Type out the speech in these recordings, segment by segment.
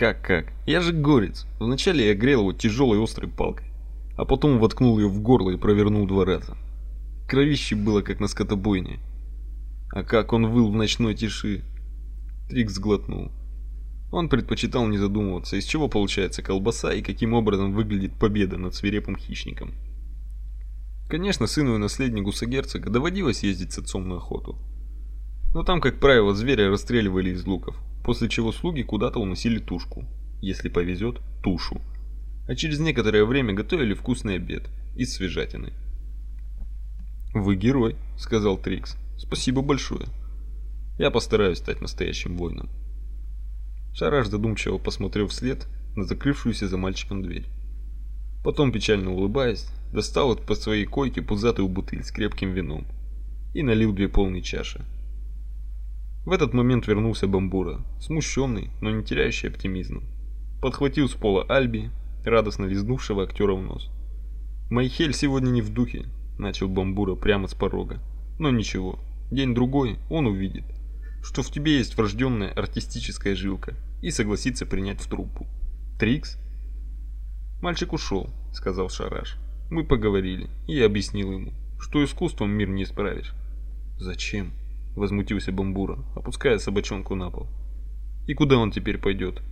Как-как? Я же горец. Вначале я грел его тяжелой острой палкой, а потом воткнул ее в горло и провернул два раза. Кровище было как на скотобойне. А как он выл в ночной тиши. Трикс сглотнул. Он предпочитал не задумываться, из чего получается колбаса и каким образом выглядит победа над свирепым хищником. Конечно, сыну и наследнику сагерцога доводилось ездить с отцом на охоту. Но там, как правило, зверя расстреливали из луков, после чего слуги куда-то уносили тушку, если повезет, тушу. А через некоторое время готовили вкусный обед из свежатины. «Вы герой», — сказал Трикс. «Спасибо большое. Я постараюсь стать настоящим воином». Шараш задумчиво посмотрел вслед на закрывшуюся за мальчиком дверь. Потом, печально улыбаясь, достал от по своей койке пузатую бутыль с крепким вином и налил две полные чаши. В этот момент вернулся Бамбура, смущенный, но не теряющий оптимизма. Подхватил с пола Альби, радостно лизнувшего актера в нос. «Майхель сегодня не в духе», — начал Бамбура прямо с порога. «Но ничего, день-другой он увидит, что в тебе есть врожденная артистическая жилка и согласится принять в труппу. Трикс?» «Мальчик ушел», — сказал Шараш. «Мы поговорили, и я объяснил ему, что искусством мир не исправишь». «Зачем?» — возмутился Бамбура, опуская собачонку на пол. «И куда он теперь пойдет?»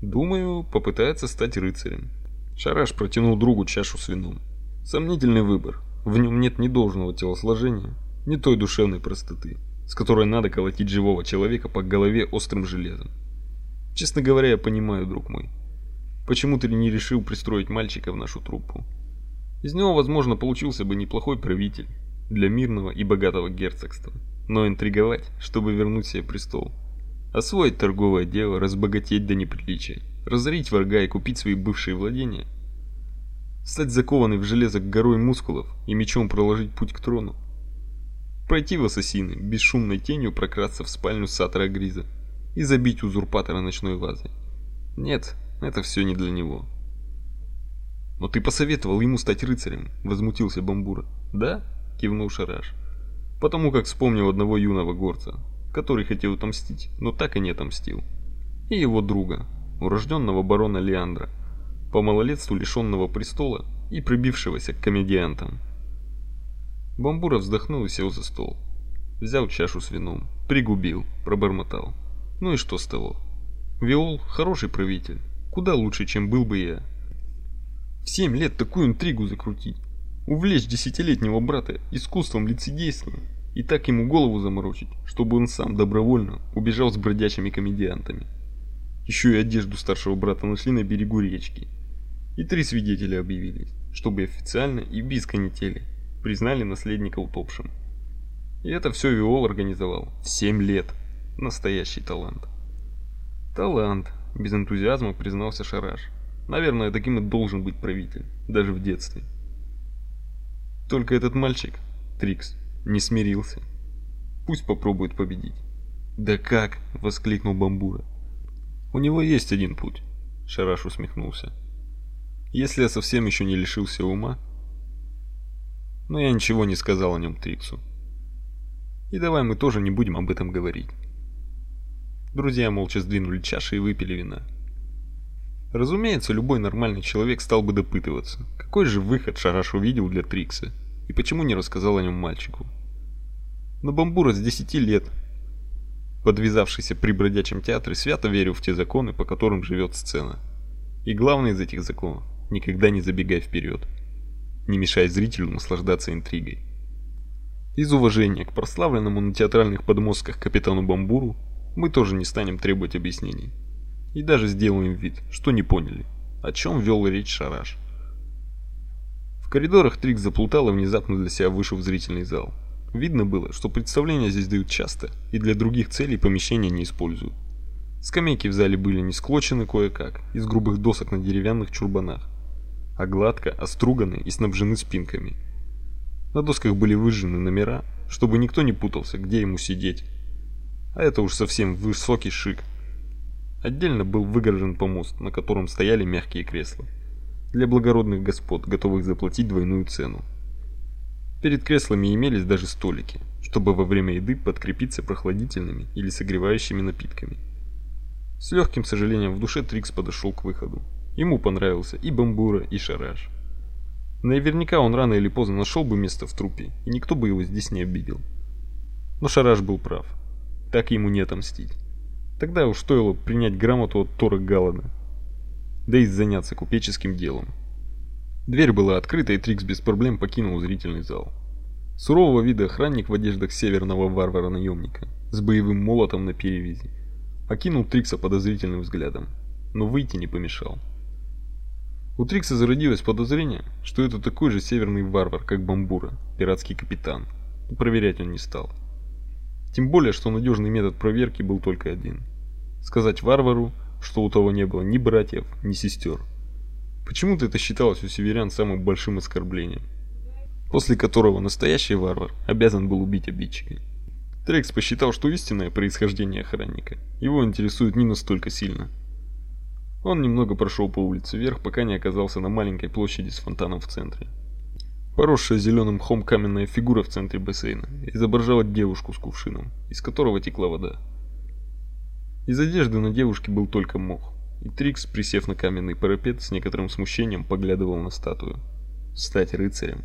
«Думаю, попытается стать рыцарем». Шараш протянул другу чашу с вином. «Сомнительный выбор. В нем нет ни должного телосложения, ни той душевной простоты, с которой надо колотить живого человека по голове острым железом. Честно говоря, я понимаю, друг мой, Почему ты не решил пристроить мальчика в нашу труппу? Из него, возможно, получился бы неплохой правитель для мирного и богатого герцогства. Но интриговать, чтобы вернуть себе престол. Освоить торговое дело, разбогатеть до неприличия, разорить врага и купить свои бывшие владения. Стать закованный в железо горой мускулов и мечом проложить путь к трону. Пройти в ассасины, бесшумной тенью прокрасться в спальню Сатора Гриза и забить узурпатора ночной вазой. Нет, это все не для него. Но ты посоветовал ему стать рыцарем, возмутился Бамбура. Да? Кивнул Шараш. Потому как вспомнил одного юного горца, который хотел отомстить, но так и не отомстил. И его друга, урожденного барона Леандра, по малолетству лишенного престола и прибившегося к комедиантам. Бамбура вздохнул и сел за стол. Взял чашу с вином, пригубил, пробормотал. Ну и что с того? Виол хороший правитель, Куда лучше, чем был бы я. В семь лет такую интригу закрутить. Увлечь десятилетнего брата искусством лицедейства и так ему голову заморочить, чтобы он сам добровольно убежал с бродячими комедиантами. Еще и одежду старшего брата нашли на берегу речки. И три свидетеля объявились, чтобы официально и без канители признали наследника утопшим. И это все Виол организовал в семь лет. Настоящий талант. Талант, без энтузиазма признался Шараш. Наверное, таким и должен быть правитель, даже в детстве. Только этот мальчик, Трикс, не смирился. Пусть попробует победить. Да как, воскликнул Бамбура. У него есть один путь, Шараш усмехнулся. Если я совсем еще не лишился ума, но я ничего не сказал о нем Триксу. И давай мы тоже не будем об этом говорить. Друзья молча сдвинули чаши и выпили вина. Разумеется, любой нормальный человек стал бы допытываться, какой же выход Шараш увидел для Трикса, и почему не рассказал о нем мальчику. Но Бамбура с 10 лет, подвязавшийся при бродячем театре, свято верил в те законы, по которым живет сцена. И главный из этих законов – никогда не забегай вперед, не мешай зрителю наслаждаться интригой. Из уважения к прославленному на театральных подмостках капитану Бамбуру мы тоже не станем требовать объяснений. И даже сделаем вид, что не поняли, о чем вел речь Шараш. В коридорах Трик заплутал и внезапно для себя вышел в зрительный зал. Видно было, что представления здесь дают часто и для других целей помещения не используют. Скамейки в зале были не склочены кое-как, из грубых досок на деревянных чурбанах, а гладко оструганы и снабжены спинками. На досках были выжжены номера, чтобы никто не путался, где ему сидеть а это уж совсем высокий шик. Отдельно был выгорожен помост, на котором стояли мягкие кресла. Для благородных господ, готовых заплатить двойную цену. Перед креслами имелись даже столики, чтобы во время еды подкрепиться прохладительными или согревающими напитками. С легким сожалением в душе Трикс подошел к выходу. Ему понравился и Бамбура, и Шараш. Наверняка он рано или поздно нашел бы место в трупе, и никто бы его здесь не обидел. Но Шараш был прав. Так ему не отомстить. Тогда уж стоило принять грамоту от Тора Галлана. Да и заняться купеческим делом. Дверь была открыта, и Трикс без проблем покинул зрительный зал. Сурового вида охранник в одеждах северного варвара-наемника с боевым молотом на перевязи окинул Трикса подозрительным взглядом, но выйти не помешал. У Трикса зародилось подозрение, что это такой же северный варвар, как Бамбура, пиратский капитан. И проверять он не стал. Тем более, что надежный метод проверки был только один. Сказать варвару, что у того не было ни братьев, ни сестер. Почему-то это считалось у северян самым большим оскорблением, после которого настоящий варвар обязан был убить обидчика. Трекс посчитал, что истинное происхождение охранника его интересует не настолько сильно. Он немного прошел по улице вверх, пока не оказался на маленькой площади с фонтаном в центре. Поросшая зеленым мхом каменная фигура в центре бассейна изображала девушку с кувшином, из которого текла вода. Из одежды на девушке был только мох, и Трикс, присев на каменный парапет, с некоторым смущением поглядывал на статую. Стать рыцарем.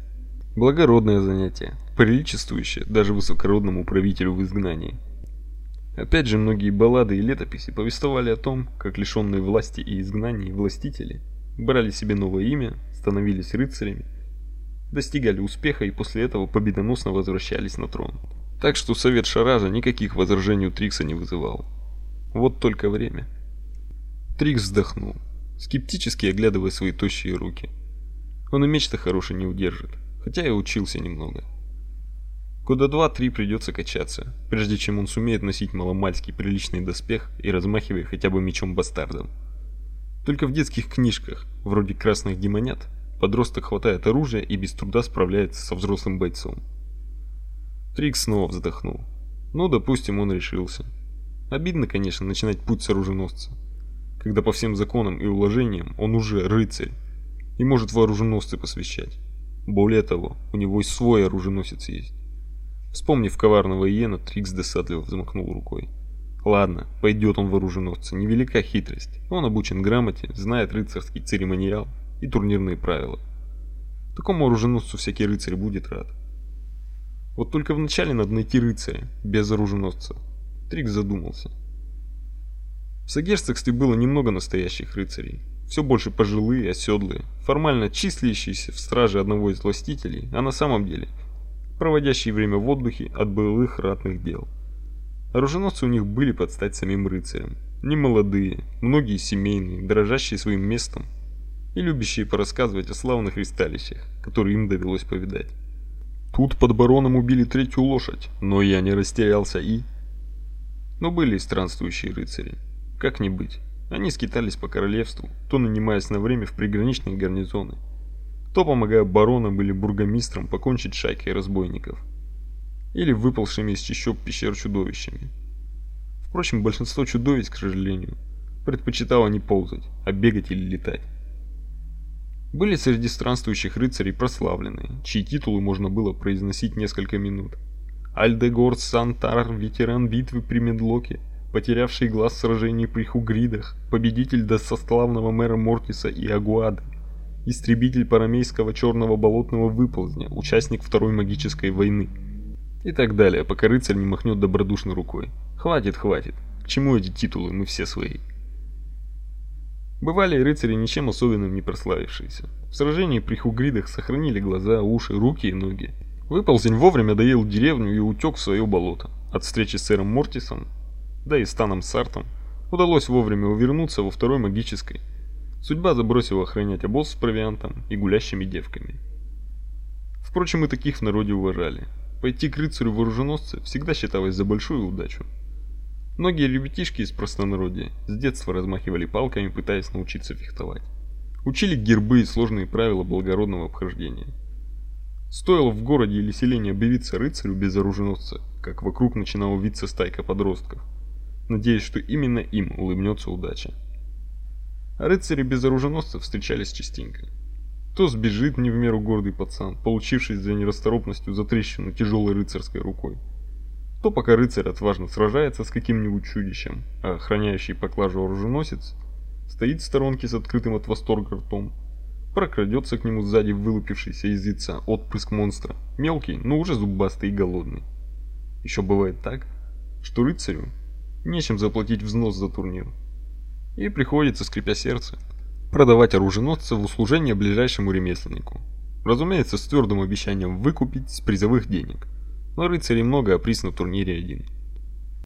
Благородное занятие, приличествующее даже высокородному правителю в изгнании. Опять же, многие баллады и летописи повествовали о том, как лишенные власти и изгнаний властители брали себе новое имя, становились рыцарями, достигали успеха и после этого победоносно возвращались на трон. Так что совет Шаража никаких возражений у Трикса не вызывал. Вот только время. Трикс вздохнул, скептически оглядывая свои тощие руки. Он и меч-то хороший не удержит, хотя и учился немного. Года два-три придется качаться, прежде чем он сумеет носить маломальский приличный доспех и размахивая хотя бы мечом бастардом. Только в детских книжках, вроде «Красных демонят», подросток хватает оружия и без труда справляется со взрослым бойцом. Трикс снова вздохнул. Ну, допустим, он решился. Обидно, конечно, начинать путь с оруженосца, когда по всем законам и уложениям он уже рыцарь и может вооруженосцы посвящать. Более того, у него и свой оруженосец есть. Вспомнив коварного Иена, Трикс досадливо взмахнул рукой. Ладно, пойдет он в оруженосца, невелика хитрость. Он обучен грамоте, знает рыцарский церемониал и турнирные правила. Такому оруженосцу всякий рыцарь будет рад. Вот только вначале надо найти рыцаря, без оруженосца. Трикс задумался. В сагерцогстве было немного настоящих рыцарей. Все больше пожилые, оседлые, формально числящиеся в страже одного из властителей, а на самом деле – проводящие время в отдыхе от былых ратных дел. Оруженосцы у них были под стать самим рыцарем. Немолодые, многие семейные, дрожащие своим местом и любящие порассказывать о славных ристалищах, которые им довелось повидать. Тут под бароном убили третью лошадь, но я не растерялся и... Но были и странствующие рыцари. Как не быть. Они скитались по королевству, то нанимаясь на время в приграничные гарнизоны, то помогая баронам или бургомистрам покончить шайкой разбойников, или выползшими из чащоб пещер чудовищами. Впрочем, большинство чудовищ, к сожалению, предпочитало не ползать, а бегать или летать. Были среди странствующих рыцарей прославленные, чьи титулы можно было произносить несколько минут. Альдегор Сантар, ветеран битвы при Медлоке, потерявший глаз в сражении при Хугридах, победитель достославного мэра Мортиса и Агуады, истребитель парамейского черного болотного выползня, участник Второй магической войны. И так далее, пока рыцарь не махнет добродушной рукой. Хватит, хватит. К чему эти титулы, мы все свои. Бывали рыцари ничем особенным не прославившиеся. В сражении при Хугридах сохранили глаза, уши, руки и ноги. Выползень вовремя доел деревню и утек в свое болото. От встречи с сэром Мортисом, да и Станом Сартом, удалось вовремя увернуться во второй магической, Судьба забросила охранять обоз с провиантом и гулящими девками. Впрочем, и таких в народе уважали. Пойти к рыцарю вооруженосца всегда считалось за большую удачу. Многие ребятишки из простонародья с детства размахивали палками, пытаясь научиться фехтовать. Учили гербы и сложные правила благородного обхождения. Стоило в городе или селении объявиться рыцарю без оруженосца, как вокруг начинала виться стайка подростков, надеясь, что именно им улыбнется удача. Рыцари без оруженосцев встречались частенько. То сбежит не в меру гордый пацан, получивший за нерасторопностью затрещину тяжелой рыцарской рукой, то пока рыцарь отважно сражается с каким-нибудь чудищем, а охраняющий поклажу оруженосец стоит в сторонке с открытым от восторга ртом, прокрадется к нему сзади вылупившийся из яйца отпрыск монстра, мелкий, но уже зубастый и голодный. Еще бывает так, что рыцарю нечем заплатить взнос за турнир, и приходится, скрипя сердце, продавать оруженосца в услужение ближайшему ремесленнику. Разумеется, с твердым обещанием выкупить с призовых денег – но рыцарей много, а приз на турнире один.